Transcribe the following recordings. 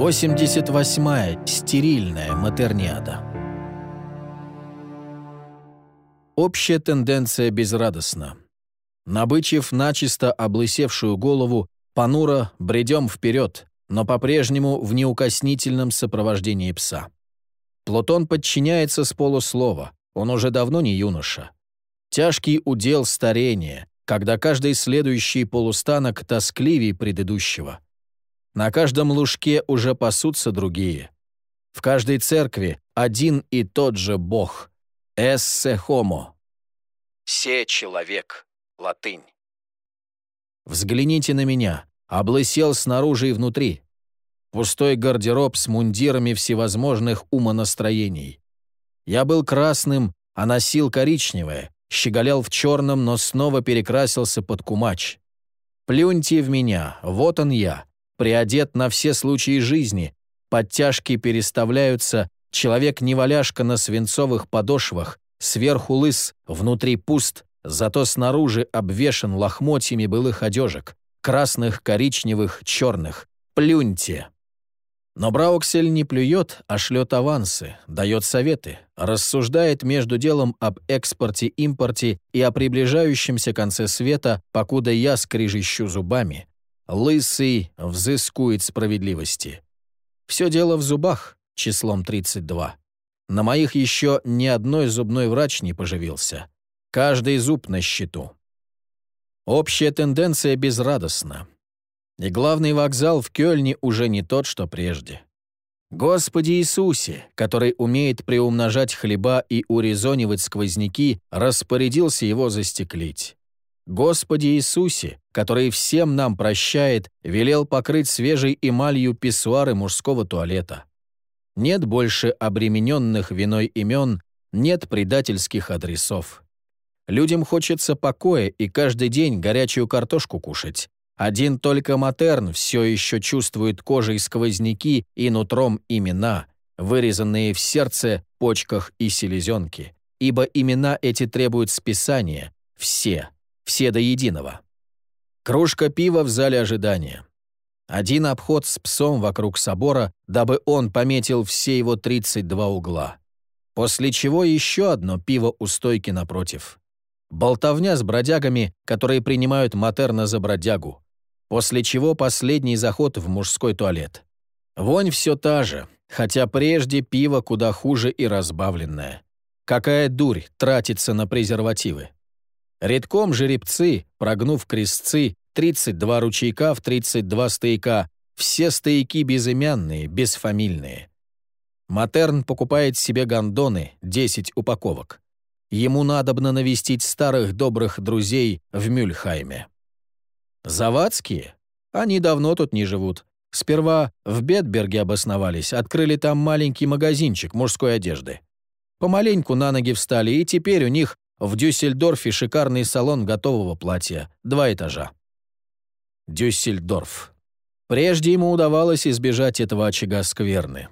88-я стерильная матерниада. Общая тенденция безрадостна. Набычив начисто облысевшую голову, понуро бредем вперед, но по-прежнему в неукоснительном сопровождении пса. Плутон подчиняется с полуслова, он уже давно не юноша. Тяжкий удел старения, когда каждый следующий полустанок тоскливей предыдущего. На каждом лужке уже пасутся другие. В каждой церкви один и тот же Бог. «Эссе хомо». «Се человек» латынь. Взгляните на меня, облысел снаружи и внутри. Пустой гардероб с мундирами всевозможных умонастроений. Я был красным, а носил коричневое, щеголял в черном, но снова перекрасился под кумач. Плюньте в меня, вот он я, приодет на все случаи жизни, подтяжки переставляются, человек неваляшка на свинцовых подошвах, сверху лыс, внутри пуст, зато снаружи обвешан лохмотьями былых одежек, красных, коричневых, черных. Плюньте. Но Брауксель не плюет, а шлет авансы, дает советы, рассуждает между делом об экспорте-импорте и о приближающемся конце света, покуда я скрижищу зубами. Лысый взыскует справедливости. Все дело в зубах, числом 32. На моих еще ни одной зубной врач не поживился. Каждый зуб на счету. Общая тенденция безрадостна. И главный вокзал в Кёльне уже не тот, что прежде. Господи Иисусе, который умеет приумножать хлеба и урезонивать сквозняки, распорядился его застеклить. Господи Иисусе, который всем нам прощает, велел покрыть свежей эмалью писсуары мужского туалета. Нет больше обремененных виной имен, нет предательских адресов. Людям хочется покоя и каждый день горячую картошку кушать. Один только Матерн все еще чувствует кожей сквозняки и нутром имена, вырезанные в сердце, почках и селезенке. Ибо имена эти требуют списания. Все. Все до единого. Кружка пива в зале ожидания. Один обход с псом вокруг собора, дабы он пометил все его 32 угла. После чего еще одно пиво у стойки напротив. Болтовня с бродягами, которые принимают матерна за бродягу. После чего последний заход в мужской туалет. Вонь все та же, хотя прежде пиво куда хуже и разбавленное. Какая дурь тратится на презервативы. Редком жеребцы, прогнув крестцы, 32 ручейка в 32 стояка, все стояки безымянные, безфамильные. Матерн покупает себе гондоны, 10 упаковок. Ему надобно навестить старых добрых друзей в Мюльхайме. Завадские? Они давно тут не живут. Сперва в Бетберге обосновались, открыли там маленький магазинчик мужской одежды. Помаленьку на ноги встали, и теперь у них в Дюссельдорфе шикарный салон готового платья, два этажа. Дюссельдорф. Прежде ему удавалось избежать этого очага скверны.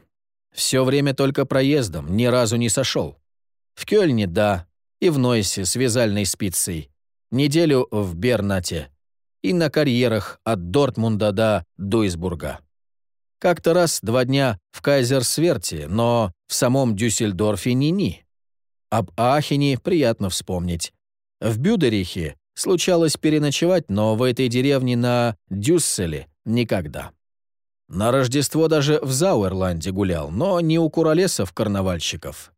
Все время только проездом, ни разу не сошел. В Кёльне – да, и в Нойсе с вязальной спицей, неделю в Бернате и на карьерах от Дортмунда до Дуйсбурга. Как-то раз два дня в Кайзерсверте, но в самом Дюссельдорфе ни-ни. Об Ахене приятно вспомнить. В Бюдерихе случалось переночевать, но в этой деревне на Дюсселе никогда. На Рождество даже в Зауэрланде гулял, но не у куролесов-карнавальщиков.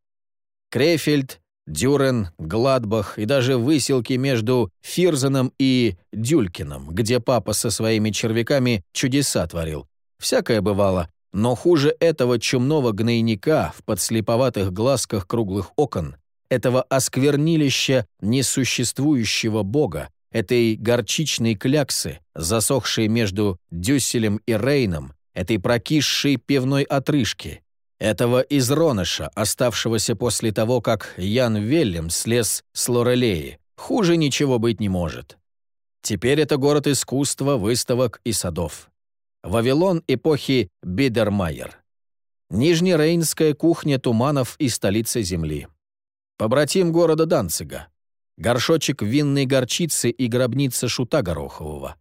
Крефельд Дюрен, Гладбах и даже выселки между Фирзаном и Дюлькиным, где папа со своими червяками чудеса творил. Всякое бывало, но хуже этого чумного гнойника в подслеповатых глазках круглых окон, этого осквернилища несуществующего бога, этой горчичной кляксы, засохшей между Дюсселем и Рейном, этой прокисшей пивной отрыжки, этого изроныша, оставшегося после того, как Ян Веллем слез с Лорелеи, хуже ничего быть не может. Теперь это город искусства, выставок и садов. Вавилон эпохи Бидермайер. Нижнерейнская кухня туманов и столица земли. Побратим города Данцига. Горшочек винной горчицы и гробница шута Горохового.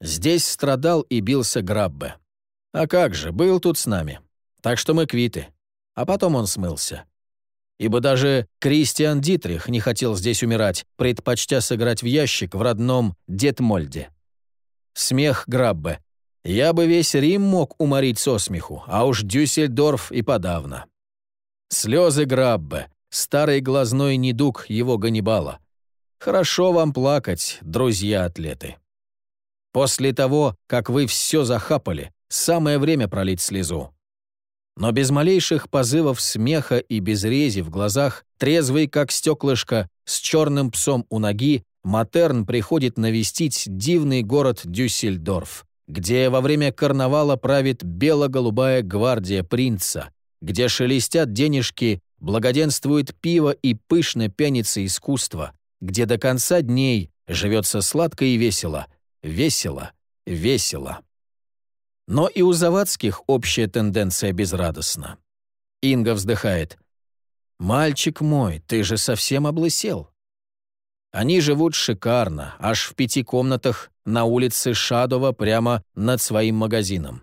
Здесь страдал и бился Граббе. А как же, был тут с нами. Так что мы квиты. А потом он смылся. Ибо даже Кристиан Дитрих не хотел здесь умирать, предпочтя сыграть в ящик в родном Детмольде. Смех Граббе. Я бы весь Рим мог уморить со смеху, а уж Дюссельдорф и подавно. Слезы Граббе, старый глазной недуг его Ганнибала. Хорошо вам плакать, друзья-атлеты. После того, как вы все захапали, самое время пролить слезу. Но без малейших позывов смеха и без рези в глазах, трезвый как стеклышко, с черным псом у ноги, Матерн приходит навестить дивный город Дюссельдорф, где во время карнавала правит бело-голубая гвардия принца, где шелестят денежки, благоденствует пиво и пышно пенится искусство, где до конца дней живется сладко и весело, весело, весело. Но и у Завадских общая тенденция безрадостна. Инга вздыхает. «Мальчик мой, ты же совсем облысел». Они живут шикарно, аж в пяти комнатах на улице Шадова прямо над своим магазином.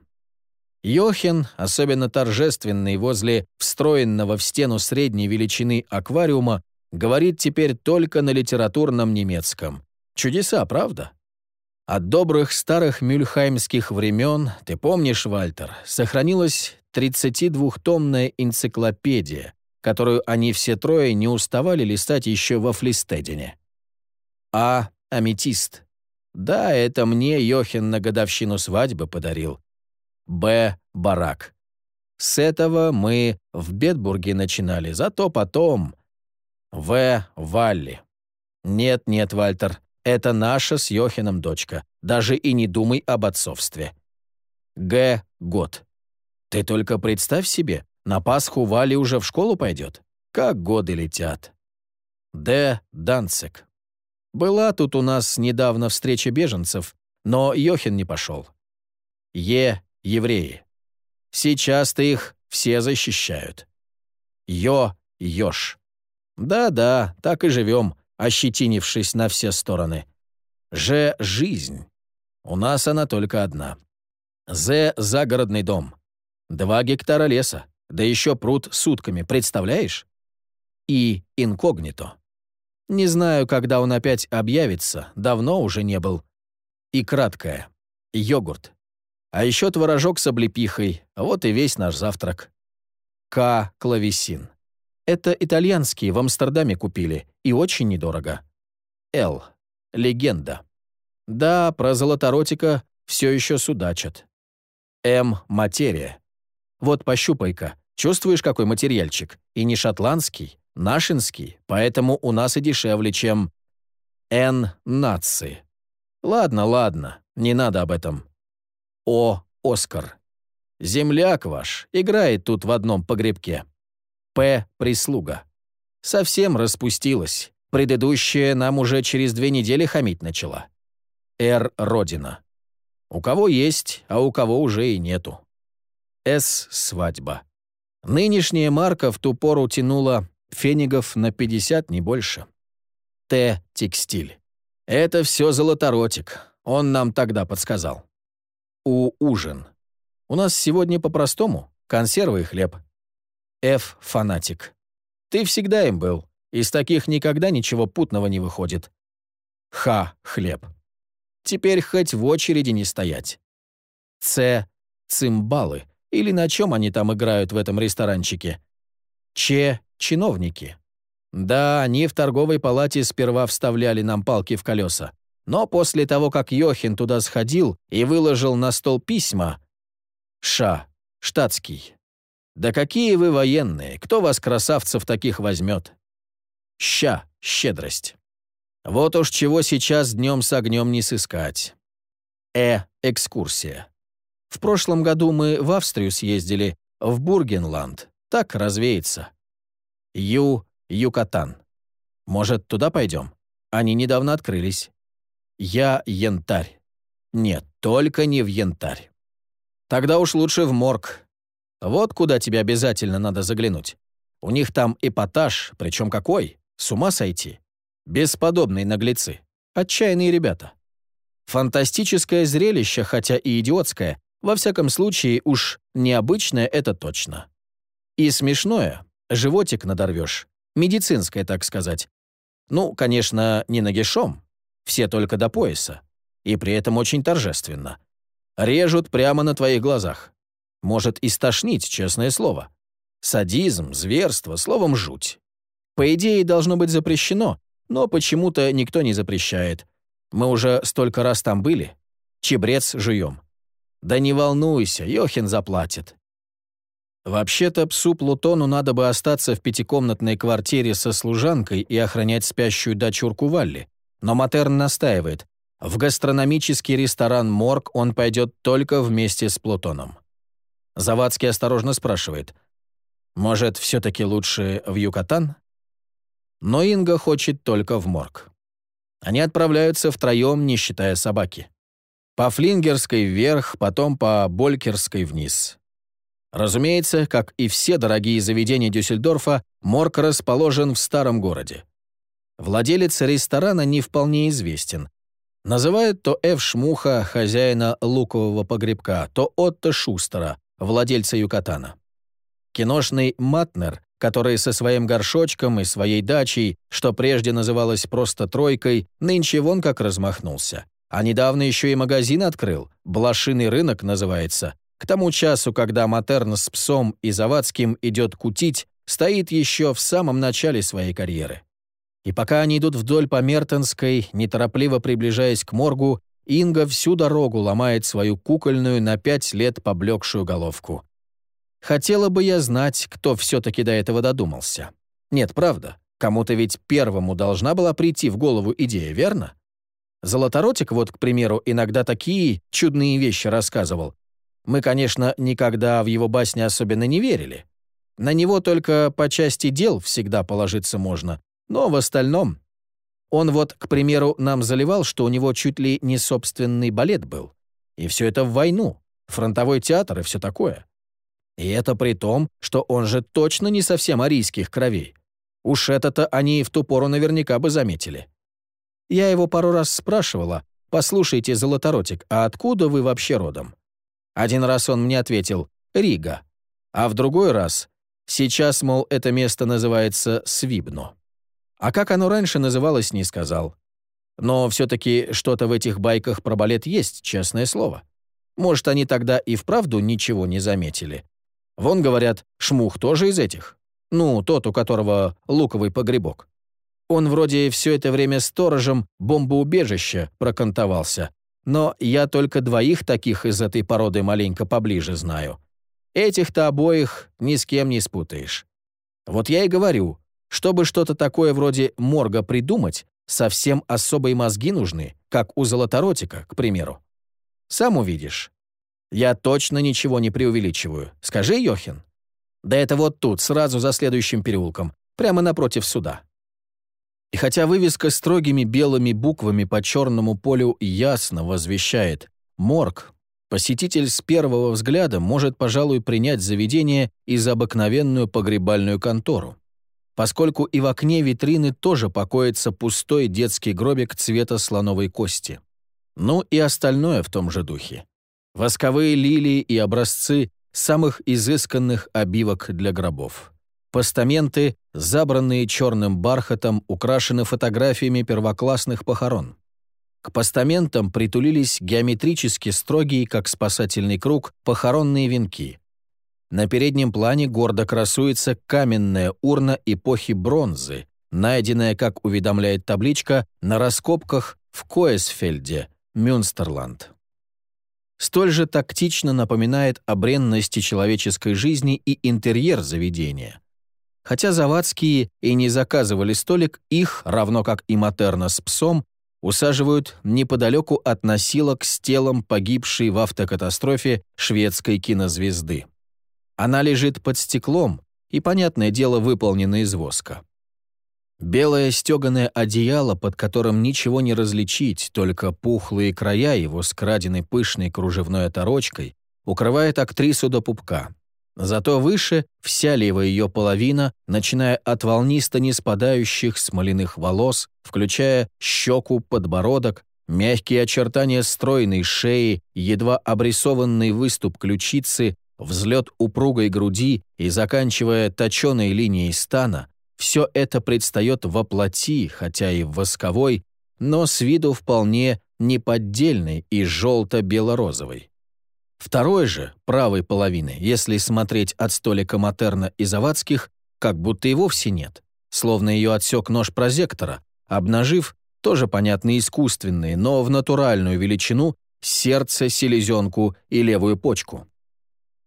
Йохин, особенно торжественный возле встроенного в стену средней величины аквариума, говорит теперь только на литературном немецком. Чудеса, правда? От добрых старых мюльхаймских времен, ты помнишь, Вальтер, сохранилась 32-томная энциклопедия, которую они все трое не уставали листать еще во Флистедине. А. Аметист. Да, это мне Йохин на годовщину свадьбы подарил. Б. Барак. С этого мы в Бетбурге начинали, зато потом... В. Валли. Нет-нет, Вальтер, это наша с Йохином дочка. Даже и не думай об отцовстве. Г. Год. Ты только представь себе, на Пасху Вали уже в школу пойдет. Как годы летят. Д. Данцик. Была тут у нас недавно встреча беженцев, но Йохин не пошел. Е евреи. Сейчас-то их все защищают. Йо, Ёж. Да-да, так и живем, ощетинившись на все стороны. Ж — жизнь. У нас она только одна. З — загородный дом. Два гектара леса, да еще пруд сутками, представляешь? И инкогнито. Не знаю, когда он опять объявится, давно уже не был. И краткое. Йогурт. А еще творожок с облепихой, вот и весь наш завтрак. К. Клавесин. Это итальянские, в Амстердаме купили, и очень недорого. Л. Легенда. Да, про золоторотика все еще судачат. М. Материя. Вот пощупай-ка, чувствуешь, какой материальчик? И не шотландский, нашинский, поэтому у нас и дешевле, чем... Н. Нации. Ладно, ладно, не надо об этом. О. Оскар. Земляк ваш играет тут в одном погребке. П. Прислуга. Совсем распустилась. Предыдущая нам уже через две недели хамить начала. Р. Родина. У кого есть, а у кого уже и нету. С. Свадьба. Нынешняя марка в ту пору тянула фенигов на 50, не больше. Т. Текстиль. Это все золоторотик. Он нам тогда подсказал у ужин. У нас сегодня по-простому консервы и хлеб. Ф. Фанатик. Ты всегда им был. Из таких никогда ничего путного не выходит. Х. Хлеб. Теперь хоть в очереди не стоять. Ц. Цимбалы. Или на чем они там играют в этом ресторанчике? Ч. Чиновники. Да, они в торговой палате сперва вставляли нам палки в колеса. Но после того, как Йохин туда сходил и выложил на стол письма... Ша, штатский. Да какие вы военные, кто вас, красавцев, таких возьмет? Ща, щедрость. Вот уж чего сейчас днем с огнем не сыскать. Э, экскурсия. В прошлом году мы в Австрию съездили, в Бургенланд. Так развеется. Ю, Юкатан. Может, туда пойдем? Они недавно открылись. Я янтарь. Нет, только не в янтарь. Тогда уж лучше в морг. Вот куда тебе обязательно надо заглянуть. У них там эпатаж, причем какой? С ума сойти. Бесподобные наглецы. Отчаянные ребята. Фантастическое зрелище, хотя и идиотское. Во всяком случае, уж необычное это точно. И смешное, животик надорвешь, медицинское, так сказать. Ну, конечно, не нагишом, все только до пояса. И при этом очень торжественно. Режут прямо на твоих глазах. Может и стошнить, честное слово. Садизм, зверство, словом, жуть. По идее, должно быть запрещено, но почему-то никто не запрещает. Мы уже столько раз там были. Чебрец жуем. Да не волнуйся, Йохин заплатит. Вообще-то псу Плутону надо бы остаться в пятикомнатной квартире со служанкой и охранять спящую дочурку Валли. Но Матерн настаивает. В гастрономический ресторан «Морг» он пойдет только вместе с Плутоном. Завадский осторожно спрашивает. «Может, все-таки лучше в Юкатан?» Но Инга хочет только в Морг. Они отправляются втроем, не считая собаки. По Флингерской вверх, потом по Болькерской вниз. Разумеется, как и все дорогие заведения Дюссельдорфа, морг расположен в старом городе. Владелец ресторана не вполне известен. Называют то Эв Шмуха, хозяина лукового погребка, то Отто Шустера, владельца Юкатана. Киношный Матнер, который со своим горшочком и своей дачей, что прежде называлось просто «тройкой», нынче вон как размахнулся. А недавно еще и магазин открыл, блошиный рынок называется. К тому часу, когда Матерн с псом и Завадским идет кутить, стоит еще в самом начале своей карьеры. И пока они идут вдоль по Мертенской, неторопливо приближаясь к моргу, Инга всю дорогу ломает свою кукольную на пять лет поблекшую головку. Хотела бы я знать, кто все-таки до этого додумался. Нет, правда, кому-то ведь первому должна была прийти в голову идея, верно? Золоторотик, вот, к примеру, иногда такие чудные вещи рассказывал. Мы, конечно, никогда в его басни особенно не верили. На него только по части дел всегда положиться можно, но в остальном... Он вот, к примеру, нам заливал, что у него чуть ли не собственный балет был. И все это в войну, фронтовой театр и все такое. И это при том, что он же точно не совсем арийских кровей. Уж это-то они в ту пору наверняка бы заметили. Я его пару раз спрашивала, «Послушайте, Золоторотик, а откуда вы вообще родом?» Один раз он мне ответил «Рига», а в другой раз «Сейчас, мол, это место называется Свибно». А как оно раньше называлось, не сказал. Но все-таки что-то в этих байках про балет есть, честное слово. Может, они тогда и вправду ничего не заметили. Вон, говорят, Шмух тоже из этих. Ну, тот, у которого луковый погребок. Он вроде все это время сторожем бомбоубежища прокантовался. Но я только двоих таких из этой породы маленько поближе знаю. Этих-то обоих ни с кем не спутаешь. Вот я и говорю, чтобы что-то такое вроде морга придумать, совсем особые мозги нужны, как у Золоторотика, к примеру. Сам увидишь. Я точно ничего не преувеличиваю. Скажи, Йохин. Да это вот тут, сразу за следующим переулком, прямо напротив суда. И хотя вывеска строгими белыми буквами по черному полю ясно возвещает «Морг», посетитель с первого взгляда может, пожалуй, принять заведение из обыкновенную погребальную контору, поскольку и в окне витрины тоже покоится пустой детский гробик цвета слоновой кости. Ну и остальное в том же духе. Восковые лилии и образцы самых изысканных обивок для гробов. Постаменты, забранные черным бархатом, украшены фотографиями первоклассных похорон. К постаментам притулились геометрически строгие, как спасательный круг, похоронные венки. На переднем плане гордо красуется каменная урна эпохи бронзы, найденная, как уведомляет табличка, на раскопках в Коэсфельде, Мюнстерланд. Столь же тактично напоминает о бренности человеческой жизни и интерьер заведения. Хотя завадские и не заказывали столик, их, равно как и Матерна с псом, усаживают неподалеку от носилок с телом погибшей в автокатастрофе шведской кинозвезды. Она лежит под стеклом и, понятное дело, выполнена из воска. Белое стеганое одеяло, под которым ничего не различить, только пухлые края его с пышной кружевной оторочкой, укрывает актрису до пупка. Зато выше вся левая ее половина, начиная от волнисто не спадающих смоляных волос, включая щеку, подбородок, Мягкие очертания стройной шеи, едва обрисованный выступ ключицы, взлет упругой груди и заканчивая точеной линией стана, все это предстает во плоти, хотя и в восковой, но с виду вполне неподдельной и желто-бело-розовой. Второй же, правой половины, если смотреть от столика Матерна и Завадских, как будто и вовсе нет, словно ее отсек нож прозектора, обнажив, тоже понятно искусственные, но в натуральную величину, сердце, селезенку и левую почку.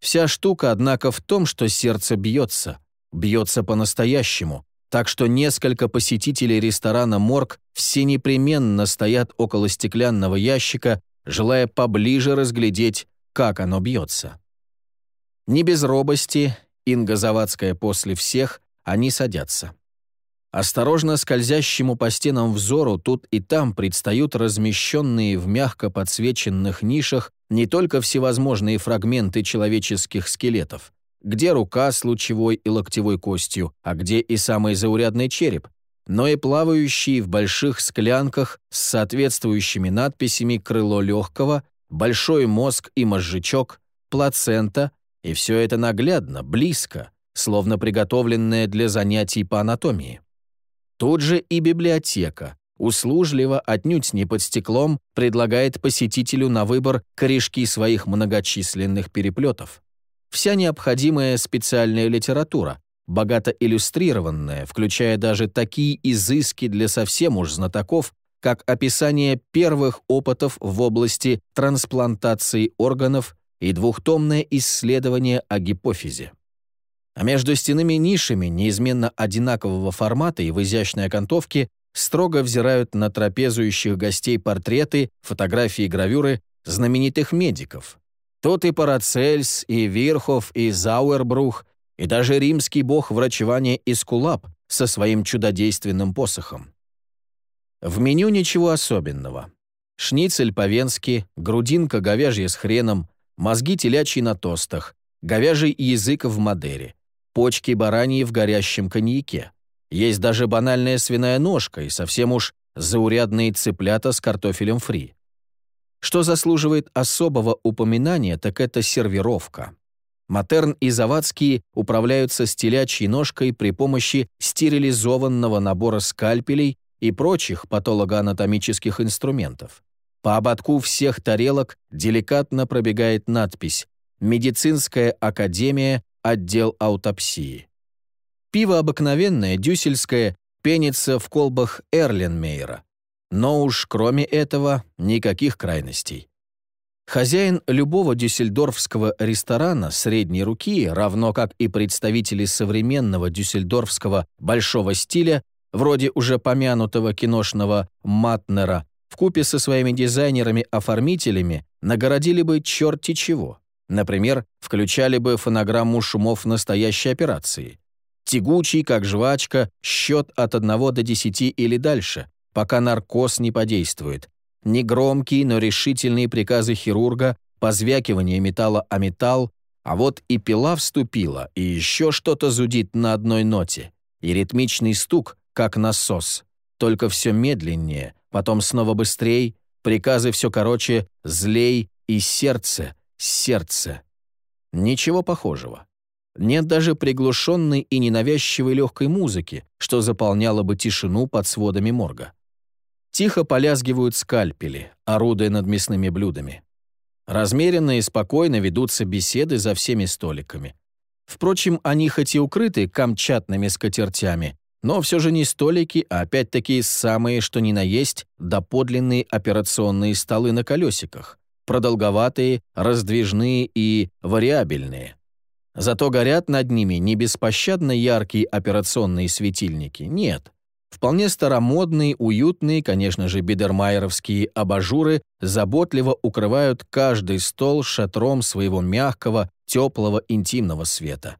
Вся штука, однако, в том, что сердце бьется, бьется по-настоящему, так что несколько посетителей ресторана «Морг» все непременно стоят около стеклянного ящика, желая поближе разглядеть как оно бьется. Не без робости, Инга Завадская после всех, они садятся. Осторожно скользящему по стенам взору тут и там предстают размещенные в мягко подсвеченных нишах не только всевозможные фрагменты человеческих скелетов, где рука с лучевой и локтевой костью, а где и самый заурядный череп, но и плавающие в больших склянках с соответствующими надписями крыло легкого большой мозг и мозжечок, плацента, и все это наглядно, близко, словно приготовленное для занятий по анатомии. Тут же и библиотека, услужливо, отнюдь не под стеклом, предлагает посетителю на выбор корешки своих многочисленных переплетов. Вся необходимая специальная литература, богато иллюстрированная, включая даже такие изыски для совсем уж знатоков, как описание первых опытов в области трансплантации органов и двухтомное исследование о гипофизе. А между стенными нишами неизменно одинакового формата и в изящной окантовке строго взирают на трапезующих гостей портреты, фотографии и гравюры знаменитых медиков. Тут и Парацельс, и Вирхов, и Зауэрбрух, и даже римский бог врачевания Искулап со своим чудодейственным посохом. В меню ничего особенного. Шницель по-венски, грудинка говяжья с хреном, мозги телячьи на тостах, говяжий язык в Мадере, почки бараньи в горящем коньяке. Есть даже банальная свиная ножка и совсем уж заурядные цыплята с картофелем фри. Что заслуживает особого упоминания, так это сервировка. Матерн и Завадские управляются с телячьей ножкой при помощи стерилизованного набора скальпелей и прочих патологоанатомических инструментов. По ободку всех тарелок деликатно пробегает надпись «Медицинская академия, отдел аутопсии». Пиво обыкновенное, дюссельское, пенится в колбах Эрленмейера. Но уж кроме этого никаких крайностей. Хозяин любого дюссельдорфского ресторана средней руки, равно как и представители современного дюссельдорфского большого стиля, вроде уже помянутого киношного Матнера, вкупе со своими дизайнерами-оформителями нагородили бы черти чего. Например, включали бы фонограмму шумов настоящей операции. Тягучий, как жвачка, счет от 1 до 10 или дальше, пока наркоз не подействует. Негромкие, но решительные приказы хирурга, позвякивание металла о металл, а вот и пила вступила, и еще что-то зудит на одной ноте, и ритмичный стук, как насос. Только все медленнее, потом снова быстрей, приказы все короче, злей и сердце, сердце. Ничего похожего. Нет даже приглушенной и ненавязчивой легкой музыки, что заполняло бы тишину под сводами морга. Тихо полязгивают скальпели, орудуя над мясными блюдами. Размеренно и спокойно ведутся беседы за всеми столиками. Впрочем, они хоть и укрыты камчатными скатертями, но все же не столики, а опять-таки самые, что ни на есть, доподлинные операционные столы на колесиках, продолговатые, раздвижные и вариабельные. Зато горят над ними не беспощадно яркие операционные светильники, нет. Вполне старомодные, уютные, конечно же, бидермайеровские абажуры заботливо укрывают каждый стол шатром своего мягкого, теплого, интимного света.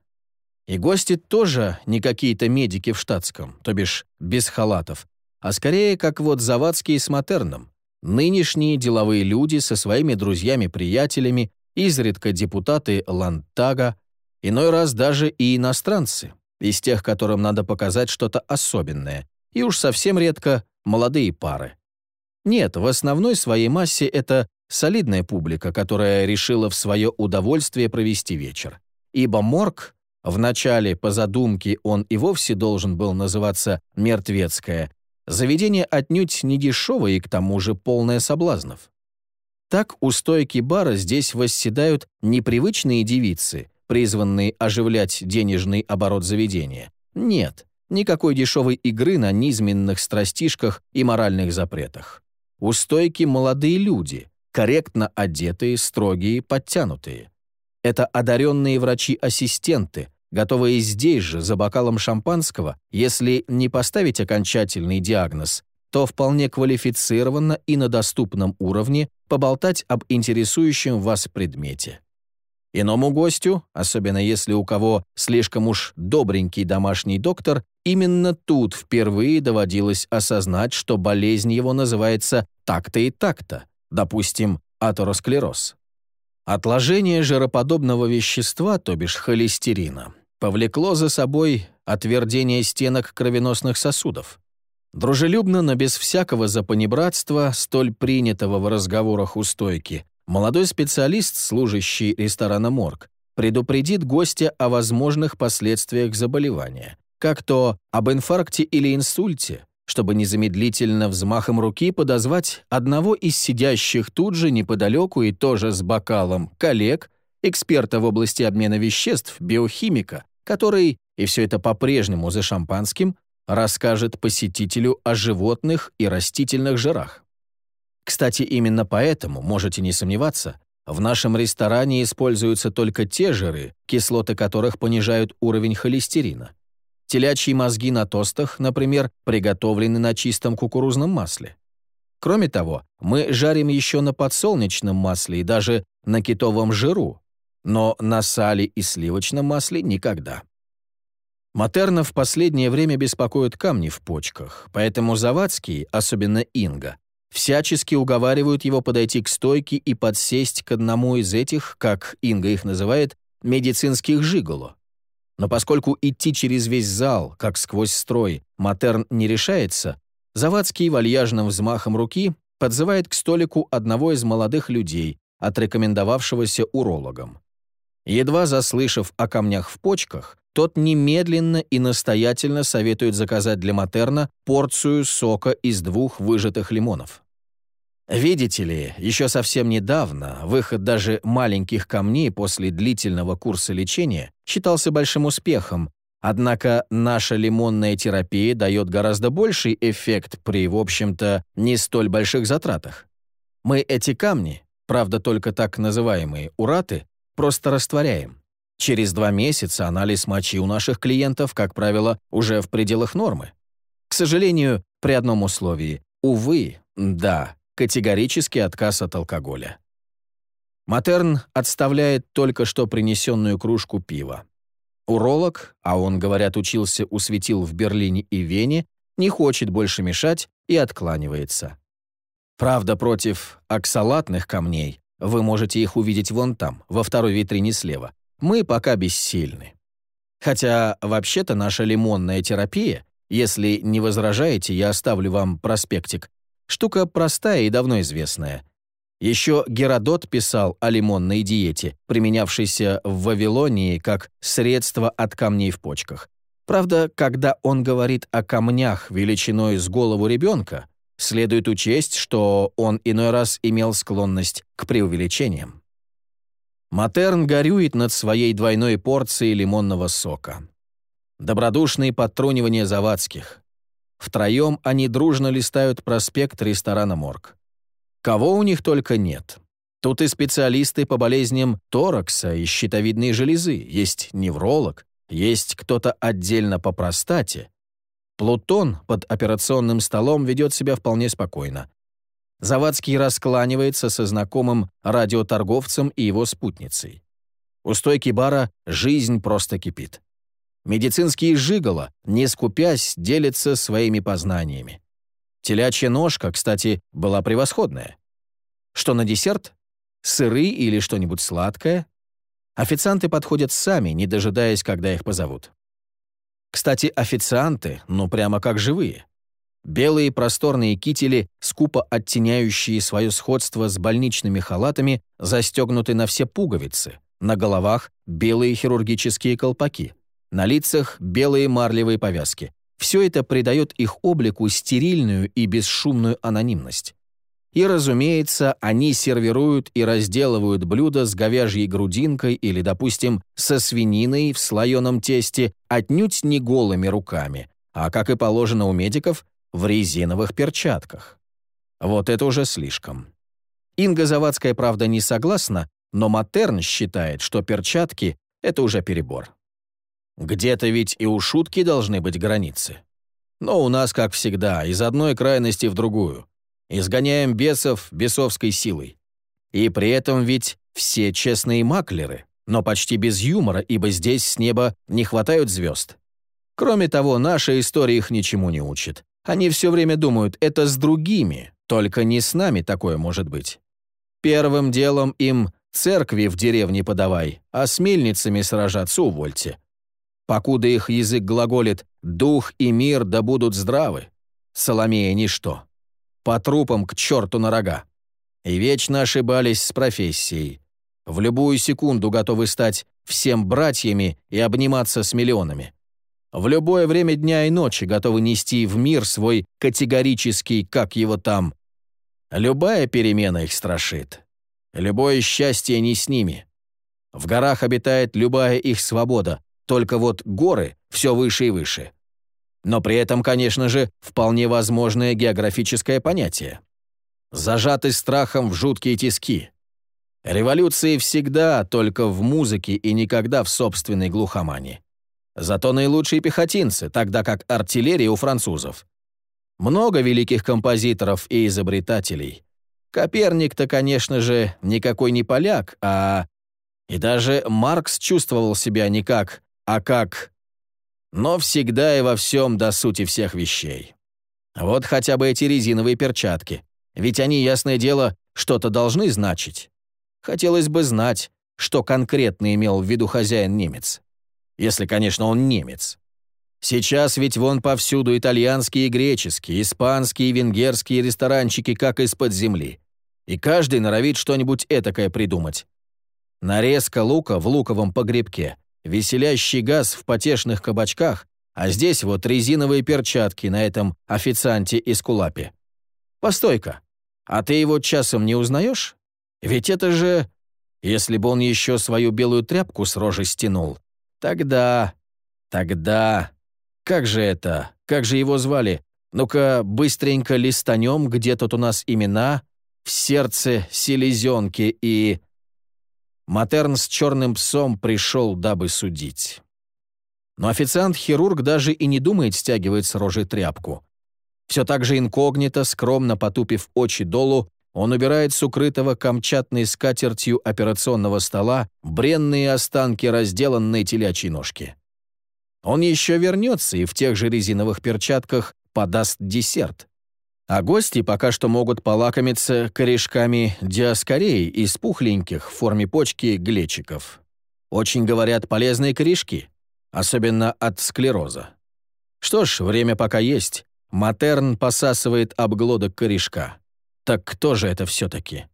И гости тоже не какие-то медики в штатском, то бишь без халатов, а скорее как вот завадские с матерном. Нынешние деловые люди со своими друзьями-приятелями, изредка депутаты Лантага, иной раз даже и иностранцы, из тех, которым надо показать что-то особенное, и уж совсем редко молодые пары. Нет, в основной своей массе это солидная публика, которая решила в свое удовольствие провести вечер. Ибо морг, вначале по задумке он и вовсе должен был называться «мертвецкое», заведение отнюдь не дешевое и к тому же полное соблазнов. Так у стойки бара здесь восседают непривычные девицы, призванные оживлять денежный оборот заведения. Нет, никакой дешевой игры на низменных страстишках и моральных запретах. У стойки молодые люди, корректно одетые, строгие, подтянутые. Это одаренные врачи-ассистенты, готовые здесь же, за бокалом шампанского, если не поставить окончательный диагноз, то вполне квалифицированно и на доступном уровне поболтать об интересующем вас предмете. Иному гостю, особенно если у кого слишком уж добренький домашний доктор, именно тут впервые доводилось осознать, что болезнь его называется так-то и так-то, допустим, атеросклероз. Отложение жироподобного вещества, то бишь холестерина, повлекло за собой отвердение стенок кровеносных сосудов. Дружелюбно, но без всякого запонебратства, столь принятого в разговорах у стойки, молодой специалист, служащий ресторана «Морг», предупредит гостя о возможных последствиях заболевания, как то об инфаркте или инсульте, чтобы незамедлительно взмахом руки подозвать одного из сидящих тут же неподалеку и тоже с бокалом коллег, эксперта в области обмена веществ, биохимика, который, и все это по-прежнему за шампанским, расскажет посетителю о животных и растительных жирах. Кстати, именно поэтому, можете не сомневаться, в нашем ресторане используются только те жиры, кислоты которых понижают уровень холестерина. Телячьи мозги на тостах, например, приготовлены на чистом кукурузном масле. Кроме того, мы жарим еще на подсолнечном масле и даже на китовом жиру, но на сале и сливочном масле никогда. Матерна в последнее время беспокоит камни в почках, поэтому Завадский, особенно Инга, всячески уговаривают его подойти к стойке и подсесть к одному из этих, как Инга их называет, медицинских жиголо. Но поскольку идти через весь зал, как сквозь строй, Матерн не решается, Завадский вальяжным взмахом руки подзывает к столику одного из молодых людей, отрекомендовавшегося урологом. Едва заслышав о камнях в почках, тот немедленно и настоятельно советует заказать для Матерна порцию сока из двух выжатых лимонов. Видите ли, еще совсем недавно выход даже маленьких камней после длительного курса лечения считался большим успехом, однако наша лимонная терапия дает гораздо больший эффект при, в общем-то, не столь больших затратах. Мы эти камни, правда только так называемые ураты, просто растворяем. Через два месяца анализ мочи у наших клиентов, как правило, уже в пределах нормы. К сожалению, при одном условии. Увы, да, Категорический отказ от алкоголя. Матерн отставляет только что принесенную кружку пива. Уролог, а он, говорят, учился у светил в Берлине и Вене, не хочет больше мешать и откланивается. Правда, против оксалатных камней вы можете их увидеть вон там, во второй витрине слева. Мы пока бессильны. Хотя, вообще-то, наша лимонная терапия, если не возражаете, я оставлю вам проспектик, Штука простая и давно известная. Еще Геродот писал о лимонной диете, применявшейся в Вавилонии как средство от камней в почках. Правда, когда он говорит о камнях величиной с голову ребенка, следует учесть, что он иной раз имел склонность к преувеличениям. Матерн горюет над своей двойной порцией лимонного сока. Добродушные подтрунивания Завадских. Втроем они дружно листают проспект ресторана «Морг». Кого у них только нет. Тут и специалисты по болезням торакса и щитовидной железы, есть невролог, есть кто-то отдельно по простате. Плутон под операционным столом ведет себя вполне спокойно. Завадский раскланивается со знакомым радиоторговцем и его спутницей. У стойки бара жизнь просто кипит. Медицинские жиголо, не скупясь, делятся своими познаниями. Телячья ножка, кстати, была превосходная. Что на десерт? Сыры или что-нибудь сладкое? Официанты подходят сами, не дожидаясь, когда их позовут. Кстати, официанты, ну прямо как живые. белые просторные кители, скупо оттеняющие свое сходство с больничными халатами, застегнуты на все пуговицы, на головах белые хирургические колпаки, на лицах белые марлевые повязки. Все это придает их облику стерильную и бесшумную анонимность. И, разумеется, они сервируют и разделывают блюда с говяжьей грудинкой или, допустим, со свининой в слоеном тесте отнюдь не голыми руками, а, как и положено у медиков, в резиновых перчатках. Вот это уже слишком. Инга Завадская, правда, не согласна, но Матерн считает, что перчатки — это уже перебор. Где-то ведь и у шутки должны быть границы. Но у нас, как всегда, из одной крайности в другую. Изгоняем бесов бесовской силой. И при этом ведь все честные маклеры, но почти без юмора, ибо здесь с неба не хватают звезд. Кроме того, наша история их ничему не учит. Они все время думают, это с другими, только не с нами такое может быть. Первым делом им церкви в деревне подавай, а с мельницами сражаться увольте. Покуда их язык глаголит «дух и мир да будут здравы», Соломея ничто по трупам к черту на рога. И вечно ошибались с профессией. В любую секунду готовы стать всем братьями и обниматься с миллионами. В любое время дня и ночи готовы нести в мир свой категорический, как его там. Любая перемена их страшит. Любое счастье не с ними. В горах обитает любая их свобода, только вот горы все выше и выше но при этом, конечно же, вполне возможное географическое понятие. Зажаты страхом в жуткие тиски. Революции всегда только в музыке и никогда в собственной глухомане. Зато наилучшие пехотинцы, тогда как артиллерия у французов. Много великих композиторов и изобретателей. Коперник-то, конечно же, никакой не поляк, а... И даже Маркс чувствовал себя не как, а как но всегда и во всем до сути всех вещей. Вот хотя бы эти резиновые перчатки. Ведь они, ясное дело, что-то должны значить. Хотелось бы знать, что конкретно имел в виду хозяин-немец. Если, конечно, он немец. Сейчас ведь вон повсюду итальянские и греческие, испанские и венгерские ресторанчики как из-под земли. И каждый норовит что-нибудь этакое придумать. Нарезка лука в луковом погребке, веселящий газ в потешных кабачках, а здесь вот резиновые перчатки на этом официанте из Кулапи. Постой-ка, а ты его часом не узнаешь? Ведь это же... Если бы он еще свою белую тряпку с рожи стянул, тогда... Тогда... Как же это? Как же его звали? Ну-ка, быстренько листанем, где тут у нас имена, в сердце селезенки и... Матерн с черным псом пришел, дабы судить. Но официант-хирург даже и не думает стягивать с рожи тряпку. Все так же инкогнито, скромно потупив очи долу, он убирает с укрытого камчатной скатертью операционного стола бренные останки разделанной телячьей ножки. Он еще вернется и в тех же резиновых перчатках подаст десерт. А гости пока что могут полакомиться корешками диаскорей из пухленьких в форме почки глечиков. Очень, говорят, полезные корешки, особенно от склероза. Что ж, время пока есть. Матерн посасывает обглодок корешка. Так кто же это все-таки?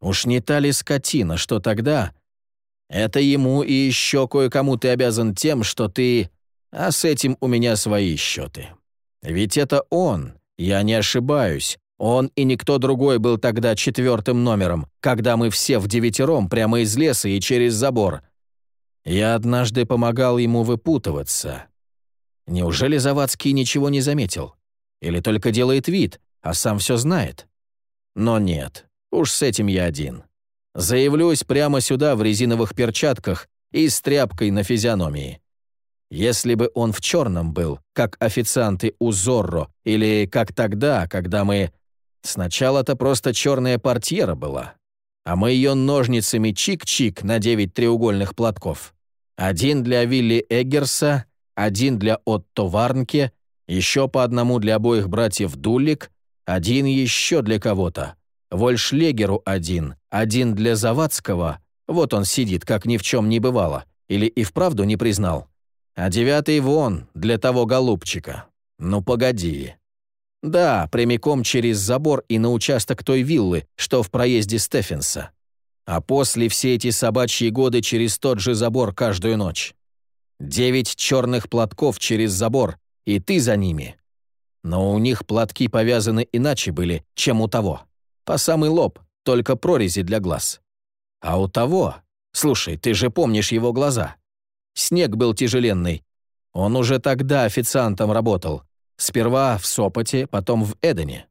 Уж не та ли скотина, что тогда? Это ему и еще кое-кому ты обязан тем, что ты... А с этим у меня свои счеты. Ведь это он, я не ошибаюсь. Он и никто другой был тогда четвертым номером, когда мы все в девятером прямо из леса и через забор. Я однажды помогал ему выпутываться. Неужели Завадский ничего не заметил? Или только делает вид, а сам все знает? Но нет, уж с этим я один. Заявлюсь прямо сюда в резиновых перчатках и с тряпкой на физиономии. Если бы он в черном был, как официанты у Зорро, или как тогда, когда мы... Сначала-то просто черная портьера была, а мы ее ножницами чик-чик на девять треугольных платков. Один для Вилли Эггерса, один для Отто Варнке, еще по одному для обоих братьев Дулик, один еще для кого-то. Вольшлегеру один, один для Завадского. Вот он сидит, как ни в чем не бывало. Или и вправду не признал. А девятый вон, для того голубчика. Ну, погоди. Да, прямиком через забор и на участок той виллы, что в проезде Стефенса. А после все эти собачьи годы через тот же забор каждую ночь. Девять черных платков через забор, и ты за ними. Но у них платки повязаны иначе были, чем у того. По самый лоб, только прорези для глаз. А у того... Слушай, ты же помнишь его глаза. Снег был тяжеленный. Он уже тогда официантом работал. Сперва в Сопоте, потом в Эдене.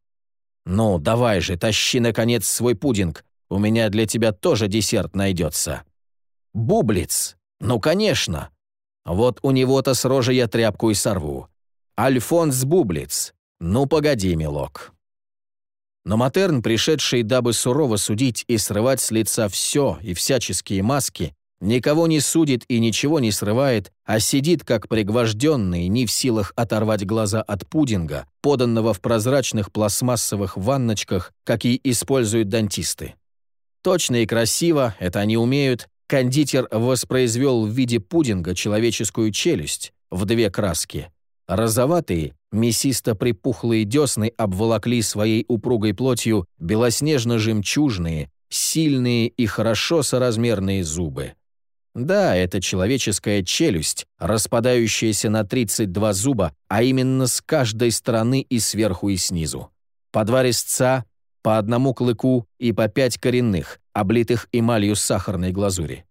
Ну, давай же, тащи, наконец, свой пудинг. У меня для тебя тоже десерт найдется. Бублиц. Ну, конечно. Вот у него-то с рожи я тряпку и сорву. Альфонс Бублиц. Ну, погоди, милок. Но Матерн, пришедший, дабы сурово судить и срывать с лица все и всяческие маски, никого не судит и ничего не срывает, а сидит как пригвожденный, не в силах оторвать глаза от пудинга, поданного в прозрачных пластмассовых ванночках, какие используют дантисты. Точно и красиво, это они умеют, кондитер воспроизвел в виде пудинга человеческую челюсть в две краски. Розоватые, мясисто-припухлые десны обволокли своей упругой плотью белоснежно-жемчужные, сильные и хорошо соразмерные зубы. Да, это человеческая челюсть, распадающаяся на 32 зуба, а именно с каждой стороны и сверху и снизу. По два резца, по одному клыку и по пять коренных, облитых эмалью сахарной глазури.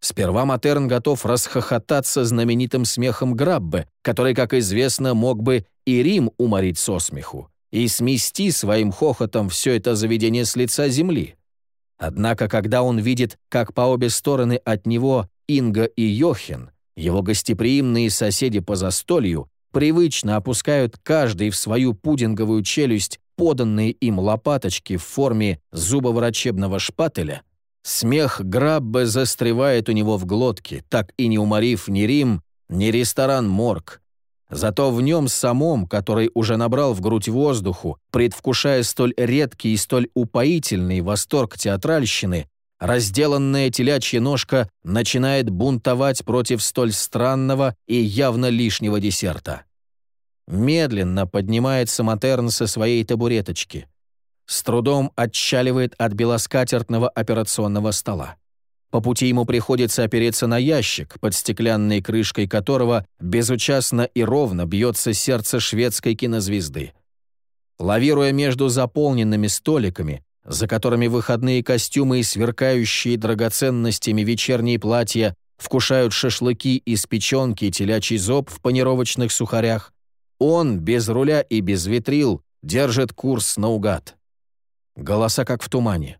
Сперва Матерн готов расхохотаться знаменитым смехом Граббе, который, как известно, мог бы и Рим уморить со смеху, и смести своим хохотом все это заведение с лица земли. Однако, когда он видит, как по обе стороны от него Инга и Йохин, его гостеприимные соседи по застолью, привычно опускают каждый в свою пудинговую челюсть поданные им лопаточки в форме зубоврачебного шпателя, смех Граббе застревает у него в глотке, так и не уморив ни Рим, ни ресторан Морг. Зато в нем самом, который уже набрал в грудь воздуху, предвкушая столь редкий и столь упоительный восторг театральщины, разделанная телячья ножка начинает бунтовать против столь странного и явно лишнего десерта. Медленно поднимается Матерн со своей табуреточки. С трудом отчаливает от белоскатертного операционного стола. По пути ему приходится опереться на ящик, под стеклянной крышкой которого безучастно и ровно бьется сердце шведской кинозвезды. Лавируя между заполненными столиками, за которыми выходные костюмы и сверкающие драгоценностями вечерние платья вкушают шашлыки из печенки и телячий зоб в панировочных сухарях, он, без руля и без ветрил, держит курс наугад. Голоса как в тумане.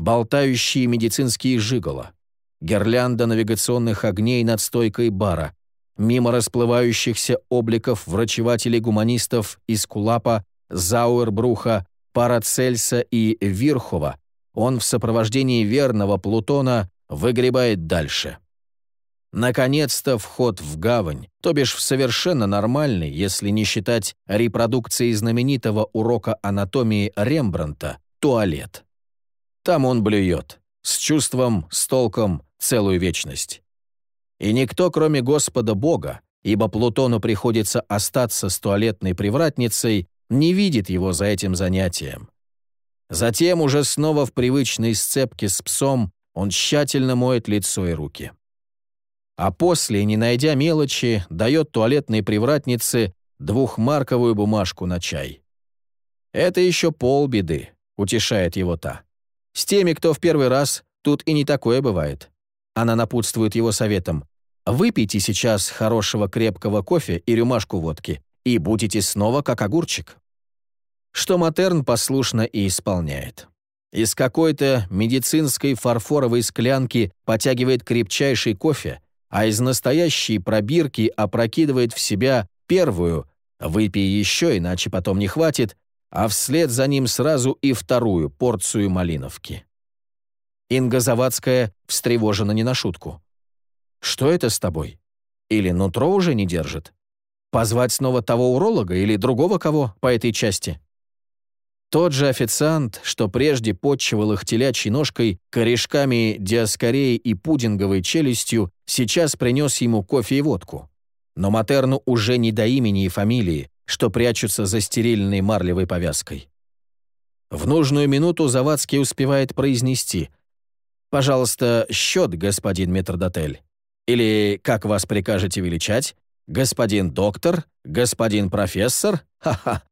Болтающие медицинские жиголо. Гирлянда навигационных огней над стойкой бара. Мимо расплывающихся обликов врачевателей-гуманистов из Кулапа, Зауэрбруха, Парацельса и Вирхова, он в сопровождении верного Плутона выгребает дальше. Наконец-то вход в гавань, то бишь в совершенно нормальный, если не считать репродукции знаменитого урока анатомии Рембранта, туалет. Там он блюет, с чувством, с толком, целую вечность. И никто, кроме Господа Бога, ибо Плутону приходится остаться с туалетной привратницей, не видит его за этим занятием. Затем уже снова в привычной сцепке с псом он тщательно моет лицо и руки а после, не найдя мелочи, дает туалетной привратнице двухмарковую бумажку на чай. «Это еще полбеды», — утешает его та. «С теми, кто в первый раз, тут и не такое бывает». Она напутствует его советом. «Выпейте сейчас хорошего крепкого кофе и рюмашку водки, и будете снова как огурчик». Что Матерн послушно и исполняет. Из какой-то медицинской фарфоровой склянки потягивает крепчайший кофе, а из настоящей пробирки опрокидывает в себя первую, выпей еще, иначе потом не хватит, а вслед за ним сразу и вторую порцию малиновки. Инга Завадская встревожена не на шутку. «Что это с тобой? Или нутро уже не держит? Позвать снова того уролога или другого кого по этой части?» Тот же официант, что прежде подчивал их телячьей ножкой, корешками диаскореи и пудинговой челюстью, сейчас принес ему кофе и водку. Но Матерну уже не до имени и фамилии, что прячутся за стерильной марлевой повязкой. В нужную минуту Завадский успевает произнести «Пожалуйста, счет, господин метрдотель». Или, как вас прикажете величать, господин доктор, господин профессор? Ха-ха.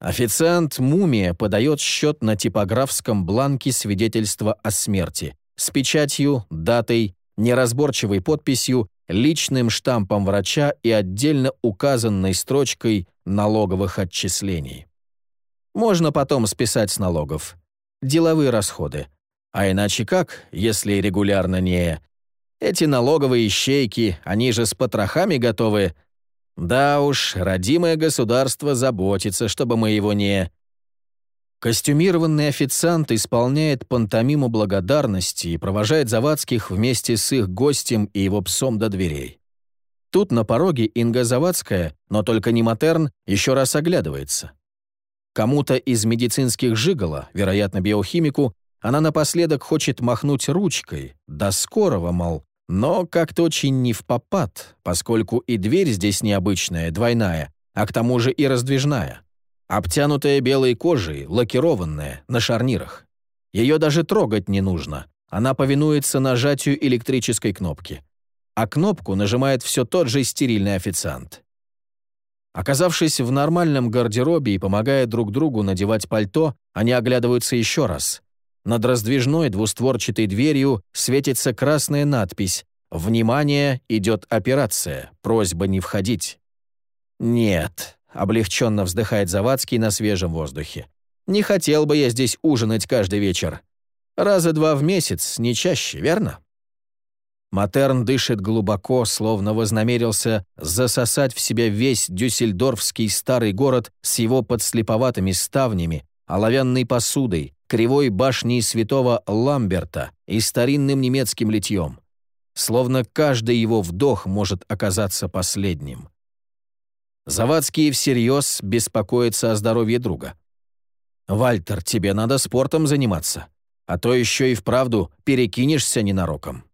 Официант «Мумия» подает счет на типографском бланке свидетельства о смерти с печатью, датой, неразборчивой подписью, личным штампом врача и отдельно указанной строчкой налоговых отчислений. Можно потом списать с налогов. Деловые расходы. А иначе как, если регулярно не... Эти налоговые ищейки, они же с потрохами готовы. Да уж, родимое государство заботится, чтобы мы его не... Костюмированный официант исполняет пантомиму благодарности и провожает Завадских вместе с их гостем и его псом до дверей. Тут на пороге Инга Завадская, но только не Матерн, еще раз оглядывается. Кому-то из медицинских жигала, вероятно, биохимику, она напоследок хочет махнуть ручкой, до скорого, мол, но как-то очень не в попад, поскольку и дверь здесь необычная, двойная, а к тому же и раздвижная. Обтянутая белой кожей, лакированная, на шарнирах. Ее даже трогать не нужно. Она повинуется нажатию электрической кнопки. А кнопку нажимает все тот же стерильный официант. Оказавшись в нормальном гардеробе и помогая друг другу надевать пальто, они оглядываются еще раз. Над раздвижной двустворчатой дверью светится красная надпись «Внимание, идет операция, просьба не входить». Нет, облегченно вздыхает Завадский на свежем воздухе. «Не хотел бы я здесь ужинать каждый вечер. Раза два в месяц, не чаще, верно?» Матерн дышит глубоко, словно вознамерился засосать в себя весь дюссельдорфский старый город с его подслеповатыми ставнями, оловянной посудой, кривой башней святого Ламберта и старинным немецким литьем. Словно каждый его вдох может оказаться последним. Завадский всерьез беспокоится о здоровье друга. «Вальтер, тебе надо спортом заниматься, а то еще и вправду перекинешься ненароком».